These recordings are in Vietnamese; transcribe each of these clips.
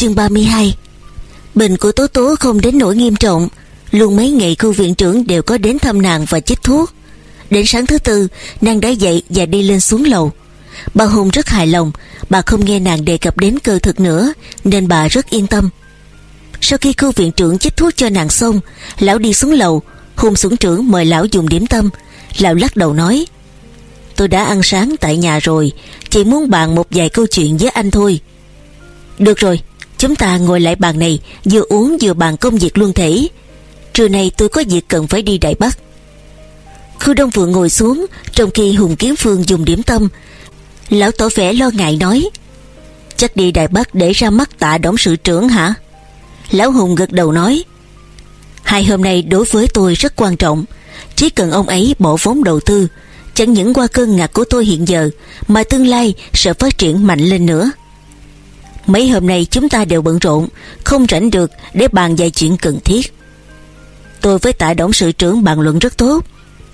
Chương 32 Bệnh của Tố Tố không đến nỗi nghiêm trọng. Luôn mấy ngày khu viện trưởng đều có đến thăm nàng và chích thuốc. Đến sáng thứ tư, Nàng đã dậy và đi lên xuống lầu. Bà Hùng rất hài lòng, Bà không nghe nàng đề cập đến cơ thực nữa, Nên bà rất yên tâm. Sau khi khu viện trưởng chích thuốc cho nàng xong, Lão đi xuống lầu. Hùng xuống trưởng mời lão dùng điểm tâm. Lão lắc đầu nói, Tôi đã ăn sáng tại nhà rồi, Chỉ muốn bàn một vài câu chuyện với anh thôi. Được rồi Chúng ta ngồi lại bàn này, Vừa uống vừa bàn công việc luân thể. Trưa nay tôi có việc cần phải đi Đại Bắc. Khu Đông Vượng ngồi xuống, Trong khi Hùng Kiếm Phương dùng điểm tâm, Lão tỏ vẻ lo ngại nói, Chắc đi Đại Bắc để ra mắt tạ đống sự trưởng hả? Lão Hùng gật đầu nói, Hai hôm nay đối với tôi rất quan trọng, Chỉ cần ông ấy bỏ vốn đầu tư, Chẳng những qua cơn ngạc của tôi hiện giờ, Mà tương lai sẽ phát triển mạnh lên nữa. Mấy hôm nay chúng ta đều bận rộn, Không rảnh được để bàn vài chuyện cần thiết. Tôi với tại đồng sự trưởng bàn luận rất tốt.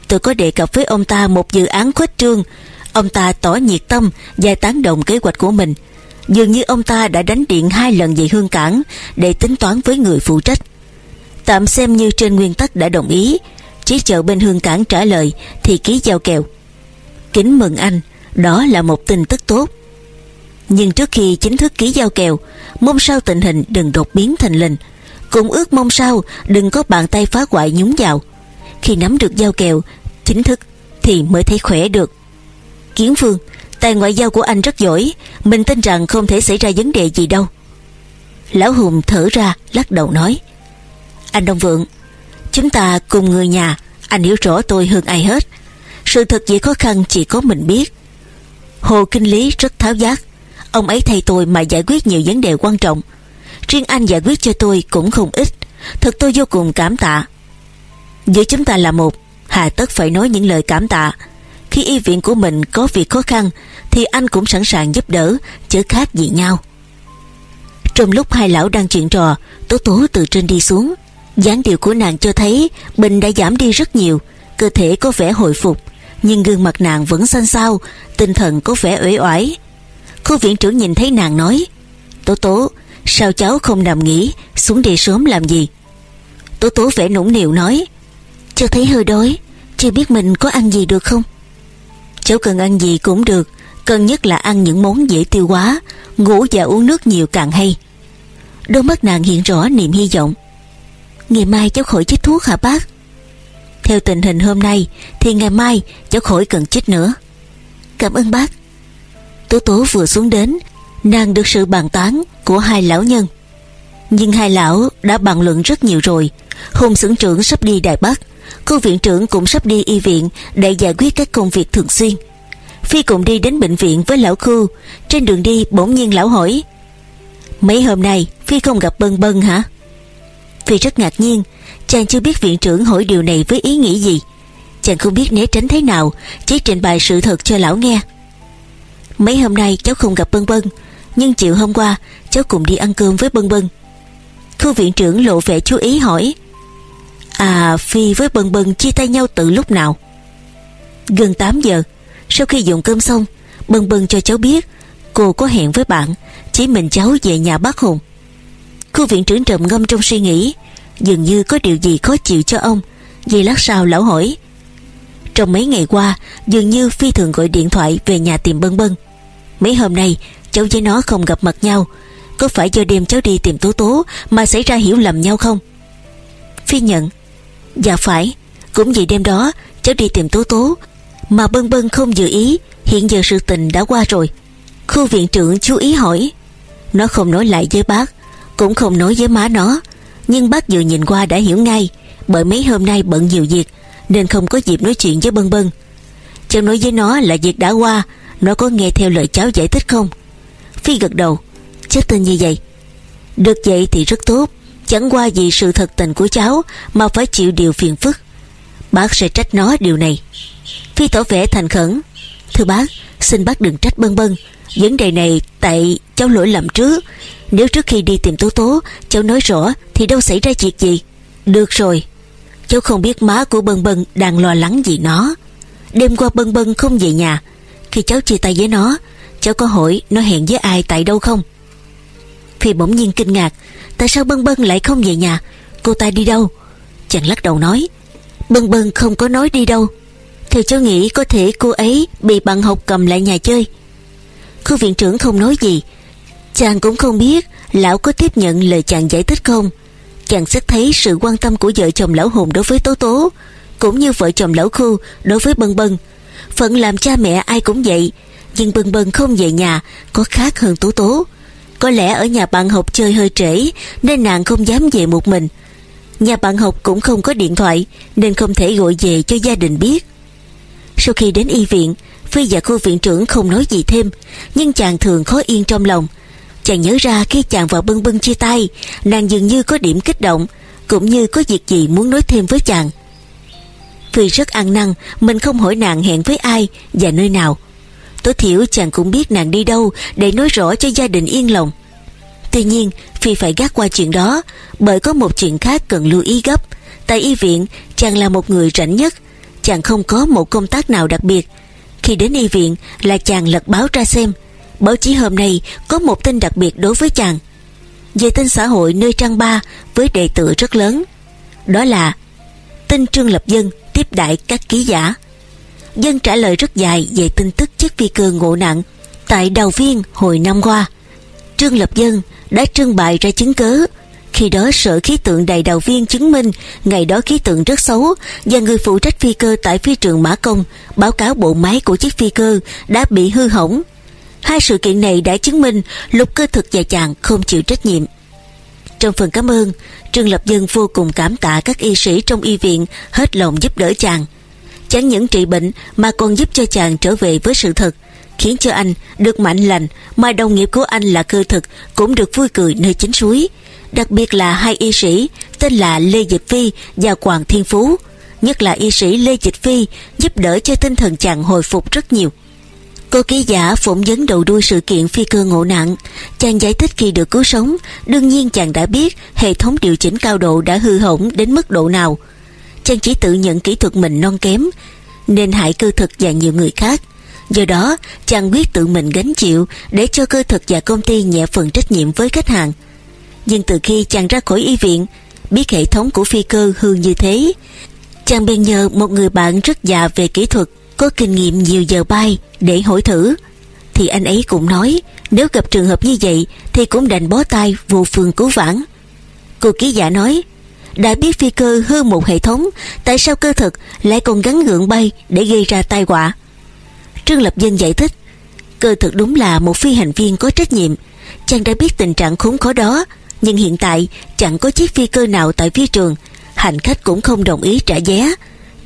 Tôi có đề cập với ông ta một dự án khuếch trương. Ông ta tỏ nhiệt tâm và tán đồng kế hoạch của mình. Dường như ông ta đã đánh điện hai lần về hương cảng Để tính toán với người phụ trách. Tạm xem như trên nguyên tắc đã đồng ý. Chỉ chờ bên hương cảng trả lời Thì ký giao kèo. Kính mừng anh, Đó là một tin tức tốt. Nhưng trước khi chính thức ký giao kèo Mong sao tình hình đừng đột biến thành lình, Cũng ước mong sao Đừng có bàn tay phá hoại nhúng vào. Khi nắm được giao kèo Chính thức thì mới thấy khỏe được. Kiến Phương Tài ngoại giao của anh rất giỏi Mình tin rằng không thể xảy ra vấn đề gì đâu. Lão Hùng thở ra lắc đầu nói Anh Đông Vượng Chúng ta cùng người nhà Anh hiểu rõ tôi hơn ai hết. Sự thật về khó khăn chỉ có mình biết. Hồ Kinh Lý rất tháo giác Ông ấy thay tôi mà giải quyết nhiều vấn đề quan trọng. Riêng anh giải quyết cho tôi cũng không ít. Thật tôi vô cùng cảm tạ. Giữa chúng ta là một, Hà tất phải nói những lời cảm tạ. Khi y viện của mình có việc khó khăn, Thì anh cũng sẵn sàng giúp đỡ Chứ khác gì nhau. Trong lúc hai lão đang chuyện trò, Tố tố từ trên đi xuống. Dáng điệu của nàng cho thấy Bệnh đã giảm đi rất nhiều, Cơ thể có vẻ hồi phục, Nhưng gương mặt nàng vẫn xanh xao, Tinh thần có vẻ uể oải. Khu viện trưởng nhìn thấy nàng nói, Tố tố, Sao cháu không nằm nghỉ, Xuống đi sớm làm gì? Tố tố vẻ nũng nịu nói Cháu thấy hơi đói, Chưa biết mình có ăn gì được không? Cháu cần ăn gì cũng được Cần nhất là ăn những món dễ tiêu hóa, Ngủ và uống nước nhiều càng hay. Đôi mắt nàng hiện rõ niềm hy vọng. Ngày mai cháu khỏi chích thuốc hả bác? Theo tình hình hôm nay, Thì ngày mai cháu khỏi cần chích nữa. Cảm ơn bác. Tố tố vừa xuống đến, Nàng được sự bàn tán của hai lão nhân. Nhưng hai lão đã bàn luận rất nhiều rồi. Hùng xưởng trưởng sắp đi Đài Bắc, Cô viện trưởng cũng sắp đi y viện Để giải quyết các công việc thường xuyên. Phi cùng đi đến bệnh viện với lão khu. Trên đường đi, bỗng nhiên lão hỏi, Mấy hôm nay, Phi không gặp Bân Bân hả? Phi rất ngạc nhiên, Chàng chưa biết viện trưởng hỏi điều này với ý nghĩ gì. Chàng không biết né tránh thế nào, Chỉ trình bày sự thật cho lão nghe. Mấy hôm nay cháu không gặp Bân Bân, Nhưng chiều hôm qua Cháu cùng đi ăn cơm với Bân Bân. Khu viện trưởng lộ vẻ chú ý hỏi À Phi với Bân Bân chia tay nhau từ lúc nào? Gần 8 giờ, Sau khi dùng cơm xong, Bân Bân cho cháu biết Cô có hẹn với bạn, Chỉ mình cháu về nhà bác Hùng. Khu viện trưởng trầm ngâm trong suy nghĩ, Dường như có điều gì khó chịu cho ông. Vì lát sau lão hỏi, Trong mấy ngày qua, Dường như Phi thường gọi điện thoại về nhà tìm Bân Bân. Mấy hôm nay, Cháu với nó không gặp mặt nhau. Có phải do đêm cháu đi tìm Tố Tố Mà xảy ra hiểu lầm nhau không? Phi nhận Dạ phải, Cũng vì đêm đó cháu đi tìm Tố Tố Mà Bân Bân không dự ý, Hiện giờ sự tình đã qua rồi. Khu viện trưởng chú ý hỏi, Nó không nói lại với bác, Cũng không nói với má nó, Nhưng bác vừa nhìn qua đã hiểu ngay, Bởi mấy hôm nay bận nhiều việc Nên không có dịp nói chuyện với Bân Bân. Cháu nói với nó là việc đã qua nó có nghe theo lời cháu giải thích không? Phi gật đầu. Chết tin như vậy? Được vậy thì rất tốt. Chẳng qua vì sự thật tình của cháu Mà phải chịu điều phiền phức. Bác sẽ trách nó điều này. Phi tỏ vẻ thành khẩn. Thưa bác, Xin bác đừng trách bân bân Vấn đề này tại cháu lỗi lầm trước. Nếu trước khi đi tìm Tố Tố, Cháu nói rõ thì đâu xảy ra chuyện gì? Được rồi. Cháu không biết má của Bân Bân đang lo lắng gì nó. Đêm qua Bân Bân không về nhà. Khi cháu chia tay với nó, Cháu có hỏi nó hẹn với ai tại đâu không? Phi bỗng nhiên kinh ngạc, Tại sao Bân Bân lại không về nhà? Cô ta đi đâu? Chàng lắc đầu nói, Bân Bân không có nói đi đâu. Thì cháu nghĩ có thể cô ấy Bị bạn học cầm lại nhà chơi. Khu viện trưởng không nói gì. Chàng cũng không biết Lão có tiếp nhận lời chàng giải thích không. Chàng xét thấy sự quan tâm của vợ chồng lão hùng đối với Tố Tố, Cũng như vợ chồng lão khu đối với Bân Bân. Phận làm cha mẹ ai cũng vậy, Nhưng Bân Bân không về nhà, Có khác hơn Tố Tố. Có lẽ ở nhà bạn học chơi hơi trễ, Nên nàng không dám về một mình. Nhà bạn học cũng không có điện thoại, Nên không thể gọi về cho gia đình biết. Sau khi đến y viện, Phi và cô viện trưởng không nói gì thêm, Nhưng chàng thường khó yên trong lòng. Chàng nhớ ra khi chàng và bưng bưng chia tay, Nàng dường như có điểm kích động, Cũng như có việc gì muốn nói thêm với chàng. Phi rất ăn năn, Mình không hỏi nàng hẹn với ai Và nơi nào. Tối thiểu chàng cũng biết nàng đi đâu Để nói rõ cho gia đình yên lòng. Tuy nhiên, Phi phải gác qua chuyện đó, Bởi có một chuyện khác cần lưu ý gấp. Tại y viện, chàng là một người rảnh nhất, Chàng không có một công tác nào đặc biệt. Khi đến y viện là chàng lật báo ra xem, Báo chí hôm nay có một tin đặc biệt đối với chàng. Về tin xã hội nơi trang ba Với đề tử rất lớn, Đó là Tin Trương Lập Dân tiếp đại các ký giả Dân trả lời rất dài về tin tức chiếc phi cơ ngộ nặng Tại Đào Viên hồi năm qua Trương Lập Dân đã trưng bày ra chứng cớ khi đó, sở khí tượng đầy đầu viên chứng minh ngày đó khí tượng rất xấu và người phụ trách phi cơ tại phi trường Mã Công báo cáo bộ máy của chiếc phi cơ đã bị hư hỏng. Hai sự kiện này đã chứng minh lục cơ thực và chàng không chịu trách nhiệm. Trong phần cảm ơn, Trương Lập Dân vô cùng cảm tạ các y sĩ trong y viện hết lòng giúp đỡ chàng. Chẳng những trị bệnh mà còn giúp cho chàng trở về với sự thật khiến cho anh được mạnh lành mà đồng nghiệp của anh là cơ thực cũng được vui cười nơi chính suối đặc biệt là hai y sĩ tên là Lê Dịch Phi và Hoàng Thiên Phú nhất là y sĩ Lê Dịch Phi giúp đỡ cho tinh thần chàng hồi phục rất nhiều Cô ký giả phỏng vấn đầu đuôi sự kiện phi cơ ngộ nạn, Chàng giải thích khi được cứu sống Đương nhiên chàng đã biết hệ thống điều chỉnh cao độ đã hư hỏng đến mức độ nào. Chàng chỉ tự nhận kỹ thuật mình non kém Nên hại cơ thực và nhiều người khác. Do đó chàng quyết tự mình gánh chịu Để cho cơ thực và công ty nhẹ phần trách nhiệm với khách hàng. Nhưng từ khi chàng ra khỏi y viện Biết hệ thống của phi cơ hư như thế Chàng bèn nhờ một người bạn rất già về kỹ thuật. Có kinh nghiệm nhiều giờ bay Để hỏi thử. Thì anh ấy cũng nói, Nếu gặp trường hợp như vậy Thì cũng đành bó tay vô phương cứu vãn. Cô ký giả nói, đã biết phi cơ hư một hệ thống, Tại sao cơ thực lại còn gắn gượng bay Để gây ra tai họa? Trương Lập Dân giải thích, Cơ thực đúng là một phi hành viên có trách nhiệm. Chàng đã biết tình trạng khốn khó đó, Nhưng hiện tại chẳng có chiếc phi cơ nào tại phi trường. Hành khách cũng không đồng ý trả vé.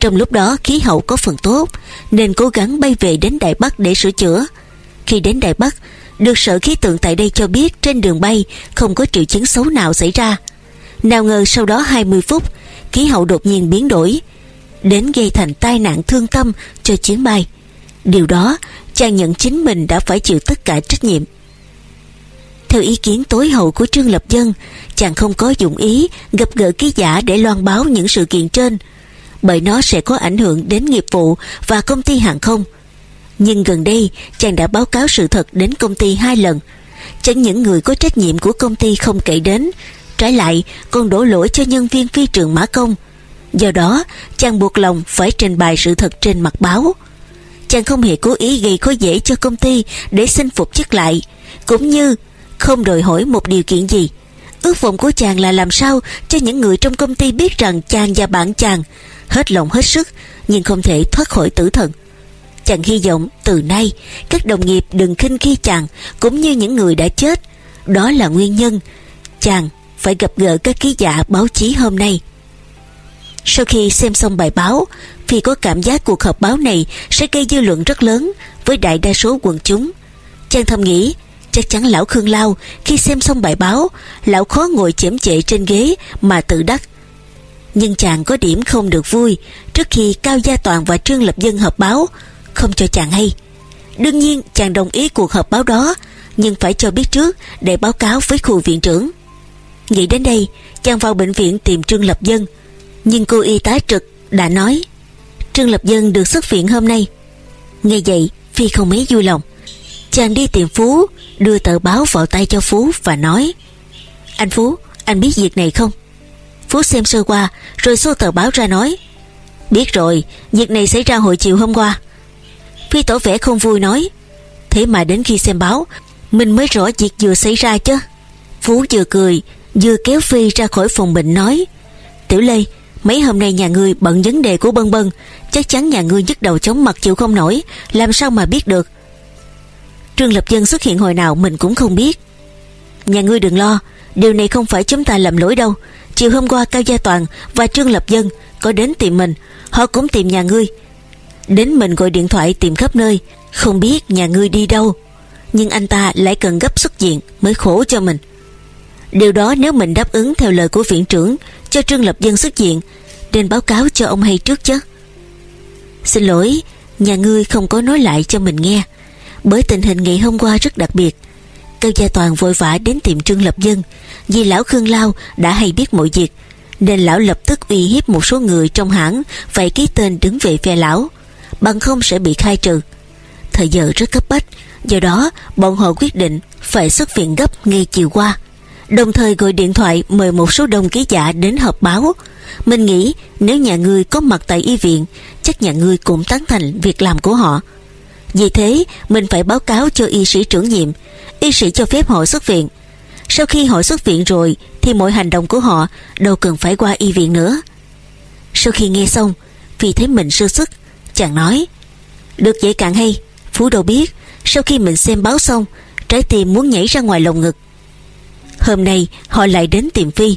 Trong lúc đó, khí hậu có phần tốt, Nên cố gắng bay về đến Đài Bắc để sửa chữa. Khi đến Đài Bắc, Được sở khí tượng tại đây cho biết Trên đường bay không có triệu chứng xấu nào xảy ra. Nào ngờ sau đó 20 phút, Khí hậu đột nhiên biến đổi, Đến gây thành tai nạn thương tâm cho chuyến bay. Điều đó, chàng nhận chính mình đã phải chịu tất cả trách nhiệm. Theo ý kiến tối hậu của Trương Lập Dân, Chàng không có dụng ý gặp gỡ ký giả để loan báo những sự kiện trên. Bởi nó sẽ có ảnh hưởng đến nghiệp vụ và công ty hàng không. Nhưng gần đây, chàng đã báo cáo sự thật đến công ty hai lần. Chẳng những người có trách nhiệm của công ty không kể đến, Trái lại, còn đổ lỗi cho nhân viên phi trường Mã Công. Do đó, chàng buộc lòng phải trình bày sự thật trên mặt báo. Chàng không hề cố ý gây khó dễ cho công ty để xin phục chức lại, cũng như không đòi hỏi một điều kiện gì ước vọng của chàng là làm sao cho những người trong công ty biết rằng chàng và bạn chàng hết lòng hết sức, nhưng không thể thoát khỏi tử thần. Chàng hy vọng từ nay, các đồng nghiệp đừng khinh khi chàng, cũng như những người đã chết. Đó là nguyên nhân. Chàng phải gặp gỡ các ký giả báo chí hôm nay. Sau khi xem xong bài báo Phi có cảm giác cuộc họp báo này Sẽ gây dư luận rất lớn Với đại đa số quần chúng, Chàng thầm nghĩ Chắc chắn lão Khương Lao, Khi xem xong bài báo, Lão khó ngồi chễm chệ trên ghế Mà tự đắc. Nhưng chàng có điểm không được vui, Trước khi Cao Gia Toàn và Trương Lập Dân họp báo, Không cho chàng hay. Đương nhiên, chàng đồng ý cuộc họp báo đó, Nhưng phải cho biết trước Để báo cáo với khu viện trưởng. Nghĩ đến đây, Chàng vào bệnh viện tìm Trương Lập Dân. Nhưng cô y tá trực đã nói, Trương Lập Dân được xuất viện hôm nay. Nghe vậy, Phi không mấy vui lòng. Chàng đi tìm Phú, Đưa tờ báo vào tay cho Phú và nói, Anh Phú, Anh biết việc này không? Phú xem sơ qua, Rồi xô tờ báo ra nói, Biết rồi, Việc này xảy ra hồi chiều hôm qua. Phi tổ vẽ không vui nói, Thế mà đến khi xem báo, Mình mới rõ việc vừa xảy ra chứ. Phú vừa cười, Vừa kéo Phi ra khỏi phòng bệnh nói, Tiểu Lê, Mấy hôm nay nhà ngươi bận vấn đề của Bân Bân, Chắc chắn nhà ngươi nhức đầu chống mặt chịu không nổi, Làm sao mà biết được? Trương Lập Dân xuất hiện hồi nào mình cũng không biết. Nhà ngươi đừng lo, Điều này không phải chúng ta lầm lỗi đâu. Chiều hôm qua Cao Gia Toàn và Trương Lập Dân Có đến tìm mình, Họ cũng tìm nhà ngươi. Đến mình gọi điện thoại tìm khắp nơi, Không biết nhà ngươi đi đâu. Nhưng anh ta lại cần gấp xuất diện Mới khổ cho mình. Điều đó nếu mình đáp ứng theo lời của viện trưởng Cho Trương Lập Dân xuất diện, Nên báo cáo cho ông hay trước chứ. Xin lỗi, Nhà ngươi không có nói lại cho mình nghe. Bởi tình hình ngày hôm qua rất đặc biệt. Cao Gia Toàn vội vã đến tìm Trương Lập Dân. Vì lão Khương Lao đã hay biết mọi việc, Nên lão lập tức uy hiếp một số người trong hãng Phải ký tên đứng về phe lão, Bằng không sẽ bị khai trừ. Thời giờ rất cấp bách, Do đó bọn họ quyết định Phải xuất viện gấp ngay chiều qua, Đồng thời gọi điện thoại mời một số đông ký giả đến họp báo. Mình nghĩ nếu nhà ngươi có mặt tại y viện, Chắc nhà ngươi cũng tán thành việc làm của họ. Vì thế, mình phải báo cáo cho y sĩ trưởng nhiệm. Y sĩ cho phép họ xuất viện. Sau khi họ xuất viện rồi, Thì mọi hành động của họ đâu cần phải qua y viện nữa. Sau khi nghe xong, Vì thấy mình sơ sức Chàng nói, Được vậy càng hay, Phú đâu biết, Sau khi mình xem báo xong, Trái tim muốn nhảy ra ngoài lồng ngực. Hôm nay, họ lại đến tìm Phi.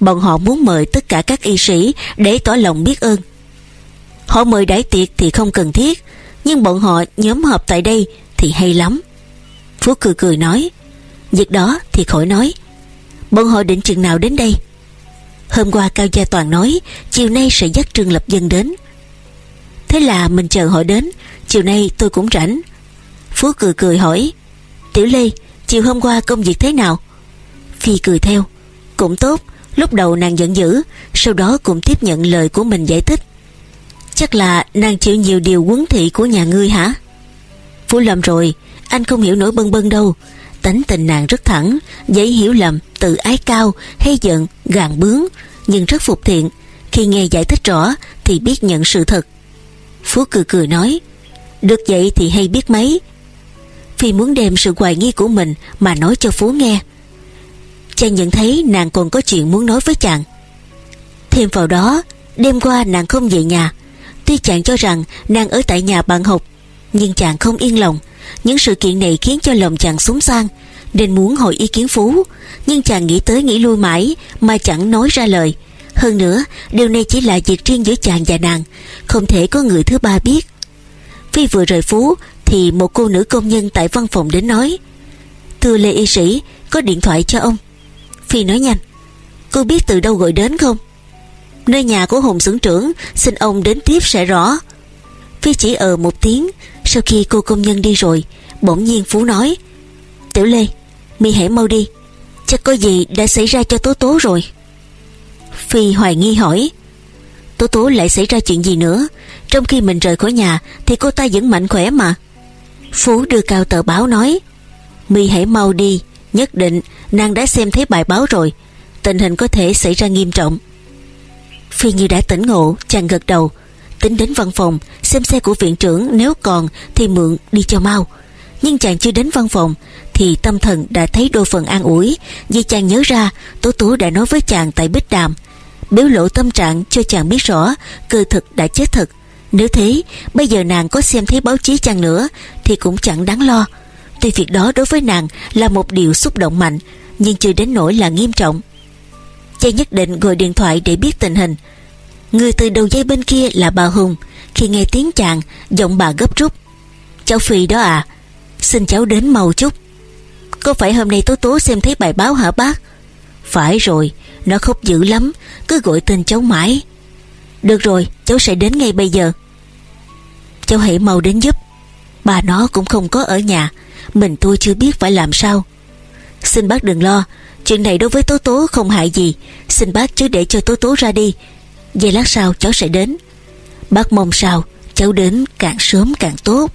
Bọn họ muốn mời tất cả các y sĩ Để tỏ lòng biết ơn. Họ mời đãi tiệc thì không cần thiết nhưng bọn họ nhóm họp tại đây Thì hay lắm. Phú cười cười nói, Việc đó thì khỏi nói. Bọn họ định chừng nào đến đây? Hôm qua Cao Gia Toàn nói, Chiều nay sẽ dắt Trương Lập Dân đến. Thế là mình chờ họ đến, Chiều nay tôi cũng rảnh. Phú cười cười hỏi, Tiểu Lê, chiều hôm qua công việc thế nào? Phi cười theo, Cũng tốt, Lúc đầu nàng giận dữ, Sau đó cũng tiếp nhận lời của mình giải thích. Chắc là nàng chịu nhiều điều quấn thị của nhà ngươi hả? Phú lầm rồi Anh không hiểu nổi bân bân đâu. Tánh tình nàng rất thẳng Dễ hiểu lầm, tự ái cao Hay giận, gàn bướng. Nhưng rất phục thiện Khi nghe giải thích rõ Thì biết nhận sự thật. Phú cười cười nói Được vậy thì hay biết mấy. Phi muốn đem sự hoài nghi của mình Mà nói cho Phú nghe. Chàng nhận thấy nàng còn có chuyện muốn nói với chàng. Thêm vào đó Đêm qua nàng không về nhà Tuy chàng cho rằng nàng ở tại nhà bạn học, Nhưng chàng không yên lòng. Những sự kiện này khiến cho lòng chàng súng sang, Nên muốn hỏi ý kiến Phú. Nhưng chàng nghĩ tới nghĩ lui mãi Mà chẳng nói ra lời. Hơn nữa, điều này chỉ là việc riêng giữa chàng và nàng, Không thể có người thứ ba biết. Phi vừa rời Phú Thì một cô nữ công nhân tại văn phòng đến nói, Thưa Lê Y Sĩ, Có điện thoại cho ông. Phi nói nhanh, Cô biết từ đâu gọi đến không? Nơi nhà của Hùng xưởng trưởng, Xin ông đến tiếp sẽ rõ. Phi chỉ ờ một tiếng, Sau khi cô công nhân đi rồi, Bỗng nhiên Phú nói, Tiểu Lê, mi hãy mau đi, Chắc có gì đã xảy ra cho Tố Tố rồi. Phi hoài nghi hỏi, Tố Tố lại xảy ra chuyện gì nữa? Trong khi mình rời khỏi nhà Thì cô ta vẫn mạnh khỏe mà. Phú đưa cao tờ báo nói, mi hãy mau đi, Nhất định nàng đã xem thấy bài báo rồi, Tình hình có thể xảy ra nghiêm trọng. Phi như đã tỉnh ngộ, Chàng gật đầu. Tính đến văn phòng, Xem xe của viện trưởng nếu còn Thì mượn đi cho mau. Nhưng chàng chưa đến văn phòng Thì tâm thần đã thấy đôi phần an ủi. Vì chàng nhớ ra, Tố Tố đã nói với chàng tại Bích Đàm. Biểu lộ tâm trạng cho chàng biết rõ, Cơ thực đã chết thật. Nếu thế, bây giờ nàng có xem thấy báo chí chăng nữa Thì cũng chẳng đáng lo. Tuy việc đó đối với nàng là một điều xúc động mạnh, Nhưng chưa đến nỗi là nghiêm trọng. Chàng nhất định gọi điện thoại để biết tình hình. Người từ đầu dây bên kia là bà Hùng. Khi nghe tiếng chàng, Giọng bà gấp rút. Cháu Phi đó à Xin cháu đến mau chút. Có phải hôm nay Tố Tố xem thấy bài báo hả bác? Phải rồi, Nó khóc dữ lắm, Cứ gọi tên cháu mãi. Được rồi, cháu sẽ đến ngay bây giờ. Cháu hãy mau đến giúp. Bà nó cũng không có ở nhà, Mình tôi chưa biết phải làm sao. Xin bác đừng lo Chuyện này đối với Tố Tố không hại gì. Xin bác chứ để cho Tố Tố ra đi. Vậy lát sau cháu sẽ đến. Bác mong sao cháu đến càng sớm càng tốt.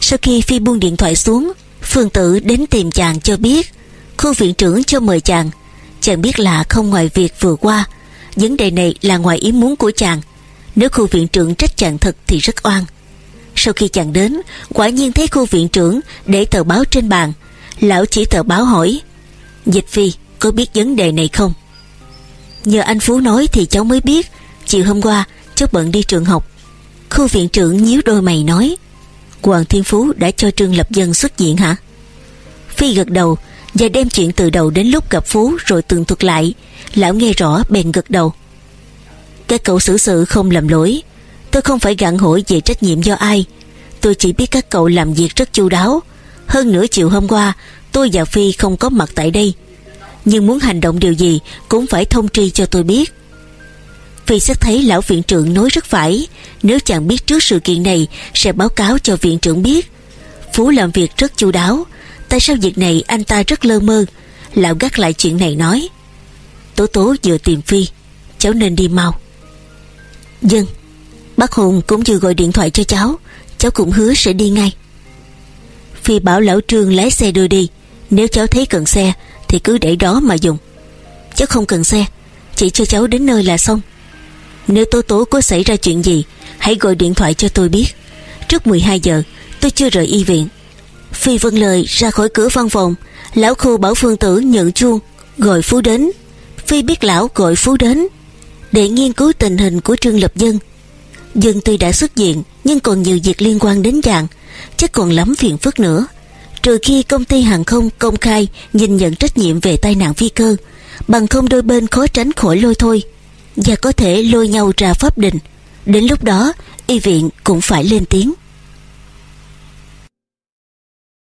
Sau khi Phi buông điện thoại xuống, Phương Tử đến tìm chàng cho biết. Khu viện trưởng cho mời chàng. Chàng biết là không ngoài việc vừa qua. Vấn đề này là ngoài ý muốn của chàng. Nếu khu viện trưởng trách chàng thật thì rất oan. Sau khi chàng đến, Quả nhiên thấy khu viện trưởng Để tờ báo trên bàn. Lão chỉ tờ báo hỏi Dịch phi, có biết vấn đề này không? Nhờ anh Phú nói thì cháu mới biết. Chiều hôm qua, cháu bận đi trường học. Khu viện trưởng nhíu đôi mày nói, Hoàng Thiên Phú đã cho Trương Lập Dân xuất diện hả? Phi gật đầu Và đem chuyện từ đầu đến lúc gặp Phú Rồi tường thuật lại. Lão nghe rõ, bèn gật đầu. Các cậu xử sự không làm lỗi. Tôi không phải gặn hỏi về trách nhiệm do ai. Tôi chỉ biết các cậu làm việc rất chu đáo. Hơn nữa chiều hôm qua Tôi và Phi không có mặt tại đây. Nhưng muốn hành động điều gì Cũng phải thông tri cho tôi biết. Phi xét thấy lão viện trưởng nói rất phải. Nếu chàng biết trước sự kiện này, Sẽ báo cáo cho viện trưởng biết. Phú làm việc rất chu đáo. Tại sao việc này anh ta rất lơ mơ? Lão gắt lại chuyện này nói. Tố tố vừa tìm Phi. Cháu nên đi mau. Dân, Bác Hùng cũng vừa gọi điện thoại cho cháu. Cháu cũng hứa sẽ đi ngay. Phi bảo lão Trương lái xe đưa đi. Nếu cháu thấy cần xe, Thì cứ để đó mà dùng. Cháu không cần xe, Chỉ cho cháu đến nơi là xong. Nếu Tố Tố có xảy ra chuyện gì, Hãy gọi điện thoại cho tôi biết. Trước 12 giờ, tôi chưa rời y viện. Phi vâng lời ra khỏi cửa văn phòng, Lão khu bảo phương tử nhận chuông, Gọi Phú đến. Phi biết lão gọi Phú đến, Để nghiên cứu tình hình của Trương Lập Dân. Dân tuy đã xuất diện Nhưng còn nhiều việc liên quan đến dạng Chắc còn lắm phiền phức nữa. Trừ khi công ty hàng không công khai Nhìn nhận trách nhiệm về tai nạn phi cơ, Bằng không đôi bên khó tránh khỏi lôi thôi Và có thể lôi nhau ra pháp đình. Đến lúc đó, Y viện cũng phải lên tiếng.